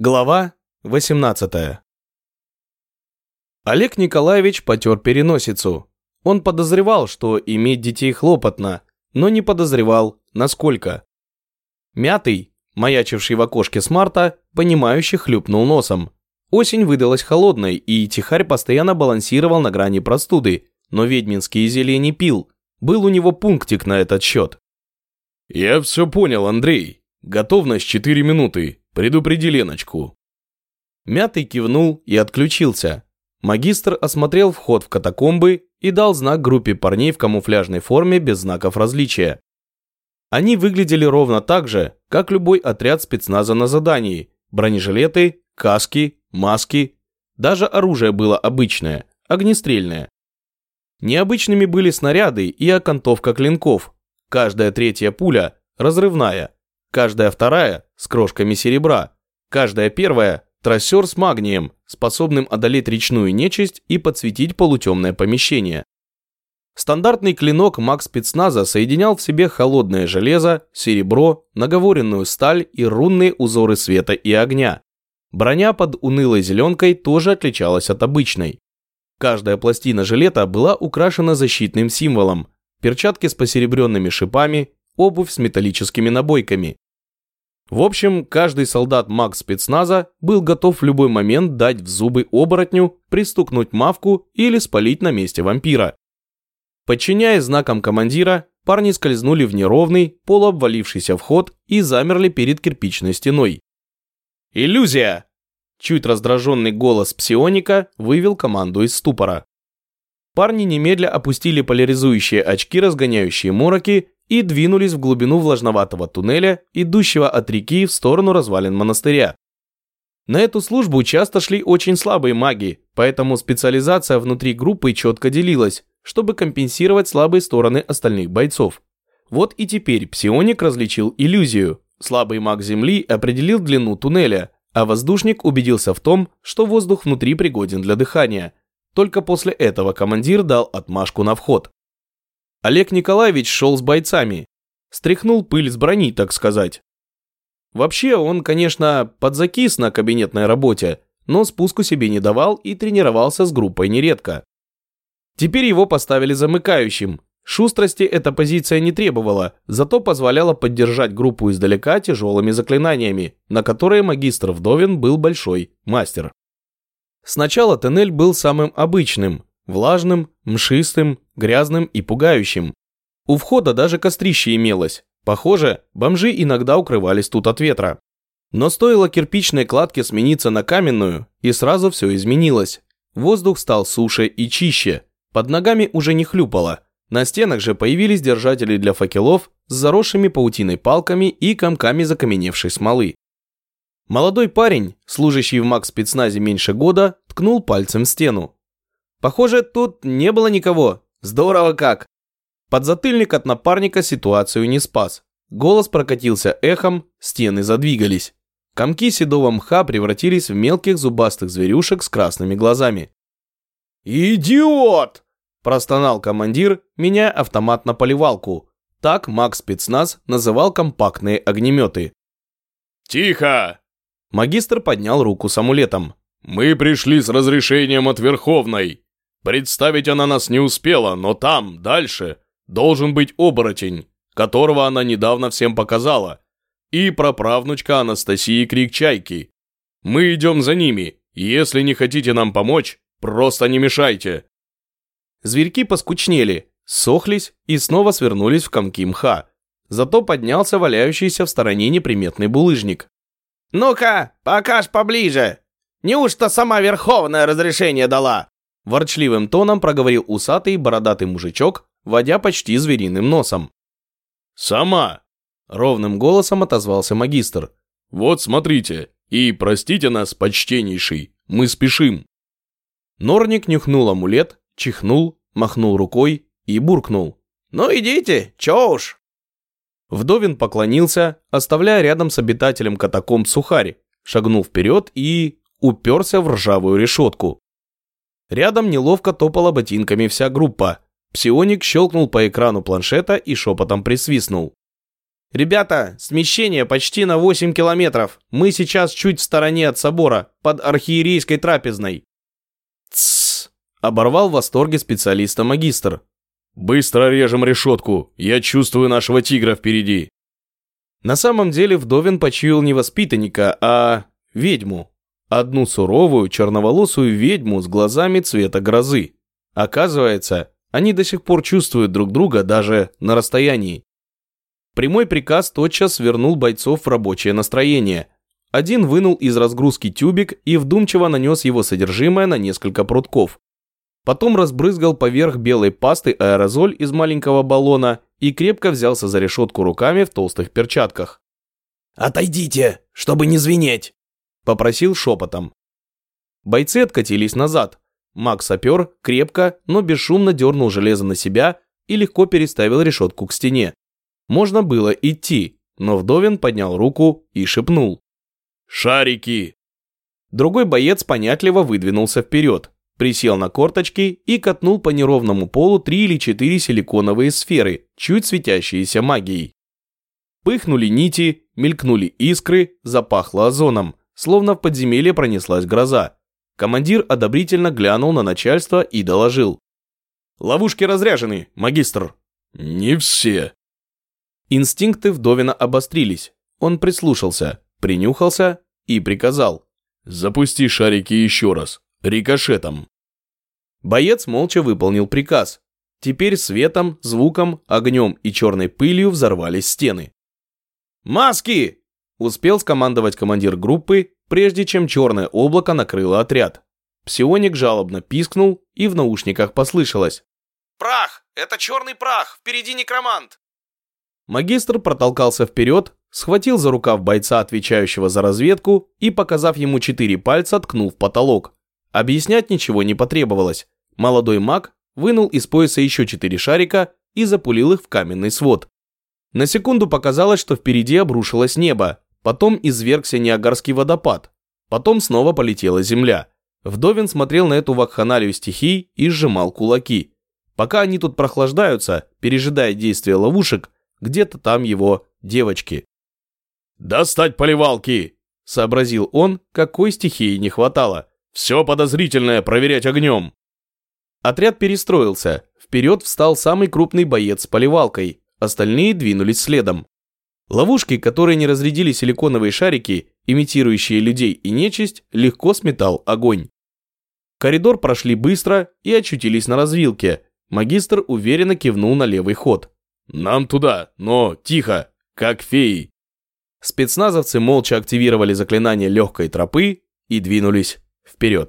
Глава 18 Олег Николаевич потер переносицу. Он подозревал, что иметь детей хлопотно, но не подозревал, насколько. Мятый, маячивший в окошке смарта, понимающе хлюпнул носом. Осень выдалась холодной, и Тихарь постоянно балансировал на грани простуды, но ведьминские зелья не пил. Был у него пунктик на этот счет. «Я все понял, Андрей. Готовность 4 минуты. Предупреди Леночку». Мятый кивнул и отключился. Магистр осмотрел вход в катакомбы и дал знак группе парней в камуфляжной форме без знаков различия. Они выглядели ровно так же, как любой отряд спецназа на задании. Бронежилеты, каски, маски. Даже оружие было обычное, огнестрельное. Необычными были снаряды и окантовка клинков. Каждая третья пуля разрывная, каждая вторая с крошками серебра, каждая первая трассер с магнием, способным одолеть речную нечисть и подсветить полутемное помещение. Стандартный клинок маг спецназа соединял в себе холодное железо, серебро, наговоренную сталь и рунные узоры света и огня. Броня под унылой зеленкой тоже отличалась от обычной. Каждая пластина жилета была украшена защитным символом, перчатки с посеребренными шипами, обувь с металлическими набойками. В общем, каждый солдат маг спецназа был готов в любой момент дать в зубы оборотню, пристукнуть мавку или спалить на месте вампира. Подчиняясь знакам командира, парни скользнули в неровный, полуобвалившийся вход и замерли перед кирпичной стеной. «Иллюзия!» Чуть раздраженный голос псионика вывел команду из ступора. Парни немедля опустили поляризующие очки, разгоняющие мороки, и двинулись в глубину влажноватого туннеля, идущего от реки в сторону развалин монастыря. На эту службу часто шли очень слабые маги, поэтому специализация внутри группы четко делилась, чтобы компенсировать слабые стороны остальных бойцов. Вот и теперь псионик различил иллюзию. Слабый маг Земли определил длину туннеля, а воздушник убедился в том, что воздух внутри пригоден для дыхания. Только после этого командир дал отмашку на вход. Олег Николаевич шел с бойцами. Стряхнул пыль с брони, так сказать. Вообще, он, конечно, подзакис на кабинетной работе, но спуску себе не давал и тренировался с группой нередко. Теперь его поставили замыкающим. Шустрости эта позиция не требовала, зато позволяла поддержать группу издалека тяжелыми заклинаниями, на которые магистр Вдовин был большой мастер. Сначала тоннель был самым обычным, влажным, мшистым, грязным и пугающим. У входа даже кострище имелось. Похоже, бомжи иногда укрывались тут от ветра. Но стоило кирпичной кладке смениться на каменную, и сразу все изменилось. Воздух стал суше и чище. Под ногами уже не хлюпало. На стенах же появились держатели для факелов с заросшими паутиной палками и комками закаменевшей смолы. Молодой парень, служащий в маг спецназе меньше года, ткнул пальцем в стену. Похоже, тут не было никого. Здорово как. Подзатыльник от напарника ситуацию не спас. Голос прокатился эхом, стены задвигались. Комки седого мха превратились в мелких зубастых зверюшек с красными глазами. «Идиот!» – простонал командир, меняя автомат на поливалку. Так Макс спецназ называл компактные огнеметы. «Тихо!» Магистр поднял руку с амулетом. «Мы пришли с разрешением от Верховной. Представить она нас не успела, но там, дальше, должен быть оборотень, которого она недавно всем показала, и праправнучка Анастасии Крик-Чайки. Мы идем за ними, если не хотите нам помочь, просто не мешайте». Зверьки поскучнели, сохлись и снова свернулись в комки мха. Зато поднялся валяющийся в стороне неприметный булыжник. «Ну-ка, покаж поближе! Неужто сама Верховная разрешение дала?» Ворчливым тоном проговорил усатый бородатый мужичок, водя почти звериным носом. «Сама!» – ровным голосом отозвался магистр. «Вот смотрите, и простите нас, почтеннейший, мы спешим!» Норник нюхнул амулет, чихнул, махнул рукой и буркнул. «Ну идите, чё уж!» Вдовин поклонился, оставляя рядом с обитателем катакомб сухарь, шагнул вперед и уперся в ржавую решетку. Рядом неловко топала ботинками вся группа. Псионик щелкнул по экрану планшета и шепотом присвистнул. Ребята, смещение почти на 8 километров. Мы сейчас чуть в стороне от собора, под архиерейской трапезной. Тссс, оборвал в восторге специалиста магистр. Быстро режем решетку. Я чувствую нашего тигра впереди. На самом деле Вдовин почуял не воспитанника, а ведьму. Одну суровую, черноволосую ведьму с глазами цвета грозы. Оказывается, они до сих пор чувствуют друг друга даже на расстоянии. Прямой приказ тотчас вернул бойцов в рабочее настроение. Один вынул из разгрузки тюбик и вдумчиво нанес его содержимое на несколько прутков. Потом разбрызгал поверх белой пасты аэрозоль из маленького баллона и крепко взялся за решетку руками в толстых перчатках. «Отойдите, чтобы не звенеть!» – попросил шепотом. Бойцы откатились назад. Маг-сапер крепко, но бесшумно дернул железо на себя и легко переставил решетку к стене. Можно было идти, но Вдовин поднял руку и шепнул. «Шарики!» Другой боец понятливо выдвинулся вперед, присел на корточки и катнул по неровному полу три или четыре силиконовые сферы, чуть светящиеся магией. Пыхнули нити, мелькнули искры, запахло озоном, словно в подземелье пронеслась гроза. Командир одобрительно глянул на начальство и доложил. «Ловушки разряжены, магистр». «Не все», Инстинкты Вдовина обострились. Он прислушался, принюхался и приказал. «Запусти шарики еще раз. Рикошетом». Боец молча выполнил приказ. Теперь светом, звуком, огнем и черной пылью взорвались стены. «Маски!» – успел скомандовать командир группы, прежде чем черное облако накрыло отряд. Псионик жалобно пискнул, и в наушниках послышалось. «Прах! Это черный прах! Впереди некромант!» Магистр протолкался вперед, схватил за рукав бойца, отвечающего за разведку, и, показав ему четыре пальца, ткнул в потолок. Объяснять ничего не потребовалось. Молодой маг вынул из пояса еще четыре шарика и запулил их в каменный свод. На секунду показалось, что впереди обрушилось небо, потом извергся Ниагарский водопад, потом снова полетела земля. Вдовин смотрел на эту вакханалию стихий и сжимал кулаки. Пока они тут прохлаждаются, пережидая действия ловушек, где-то там его девочки. «Достать поливалки!» – сообразил он, какой стихии не хватало. «Все подозрительное проверять огнем!» Отряд перестроился. Вперед встал самый крупный боец с поливалкой. Остальные двинулись следом. Ловушки, которые не разрядили силиконовые шарики, имитирующие людей и нечисть, легко сметал огонь. Коридор прошли быстро и очутились на развилке. Магистр уверенно кивнул на левый ход. «Нам туда, но тихо, как феи». Спецназовцы молча активировали заклинание легкой тропы и двинулись вперед.